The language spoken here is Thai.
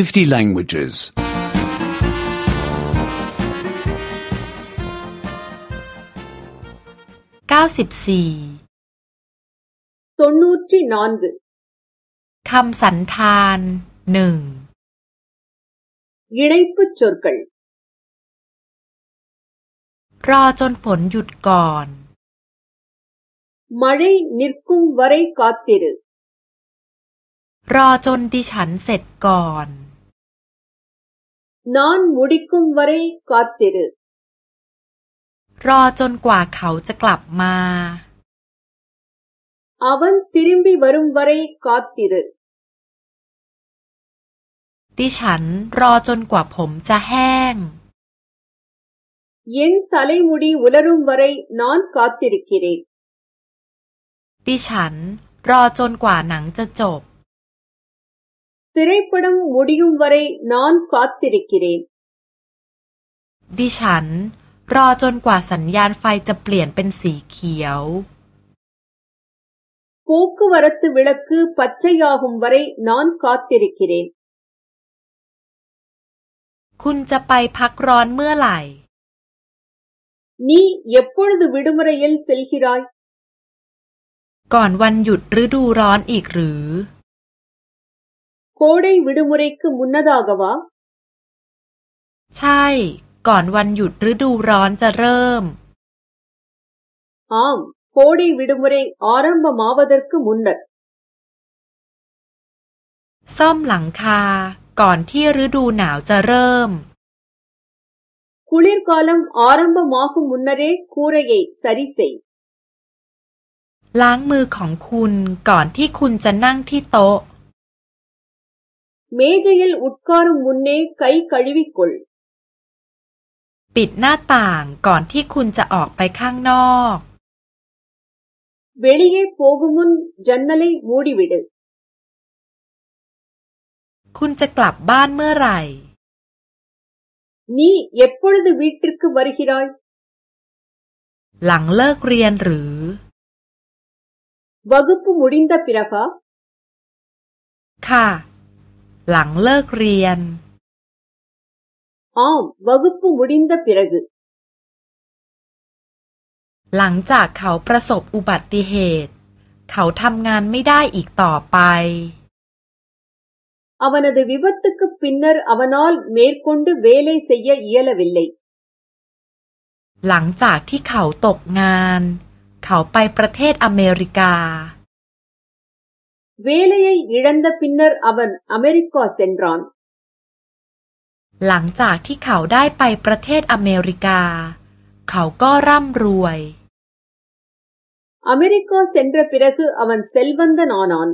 50 languages. 94ตัวนูคำสันธานหนึ่งยีดปุจรกันรอจนฝนหยุดก่อนมาดรนิรคุมวารีกอติรรอจนดิฉันเสร็จก่อน நான் முடிக்கும் வரை க ா த ் த ி ர รอจนกว่าเขาจะกลับมาอาวันทิริมบีวรุมวรายกอดติรดิฉันรอจนกว่าผมจะแห้ง เย็นทะเลมุดีวุลรุมวรายนอนกอดติริกิเรดิฉันรอจนกว่าหนังจะจบ த ி ர ை ப ்ม ட ம ் முடியும் வ นை நான் க ิ த ิ த ி ர ு க ดิฉันรอจนกว่าสัญญาณไฟจะเปลี่ยนเป็นสีเขียวโุกวรัตวิลักคปัจจยาหุมวารีนอนคอติริกิเรนคุณจะไปพักร้อนเมื่อไหร่ นี่เย็บปดวิดมรัยลเซลคิรอยก่อนวันหยุดฤดูร้อนอีกหรือ கோடை விடுமுறைக்கு முன்னதாகவா ใช่ ก่อนวันหยุดฤดูร้อนจะเริ่มอามโคดีวิดมุเรย์อารมบมาวัดรกุมุนัดซ่อมหลังคา ก่อนที่ฤดูหนาวจะเริ่มคูลีร์กอลัมอารมบมาคุมุนนรเรคูระเยสริเซล้างมือของคุณก่อนที่คุณจะนั่งที่โต๊ะ மேஜையில் உட்காரும் முன்னே கை கழுவிக்கொள் ปิดหน้าต่างก่อนที่คุณจะออกไปข้างนอก வெளியே போகும் முன் ஜன்னலை மூடிவிடு คุณจะกลับบ้านเมื่อไหร่ நீ எப்பொழுது வீட்டிற்கு வருகிறாய் หลังเลิกเรียนหรือ வகுப்பு முடிந்த பிறகா ค่ะหลังเลิกเรียนออมว க ு ப ุ ப ு ம ு ட ி ந พิรி ற க ுหลังจากเขาประสบอุบัติเหตุ เขาทำงานไม่ได้อีกต่อไป อวันน வ ி ப த ் த ுต்กับிินนร์อ வ ன นอลเมร์คொ ண ดเวเล ல ைเெียเยลวิลเล ல หลังจากที่เขาตกงาน เขาไปประเทศอเมริกาเวลை ய ย இழந்த ப ி ன ்น ர ் அவன் அமெரிக்கா ச ெ ன ் ற ா ன หลังจากที่เขาได้ไปประเทศอเมริกา เขาก็ร่ำรวย อเมริกาเซ็นทรัลปิรักอวันเซลวันดนอนอน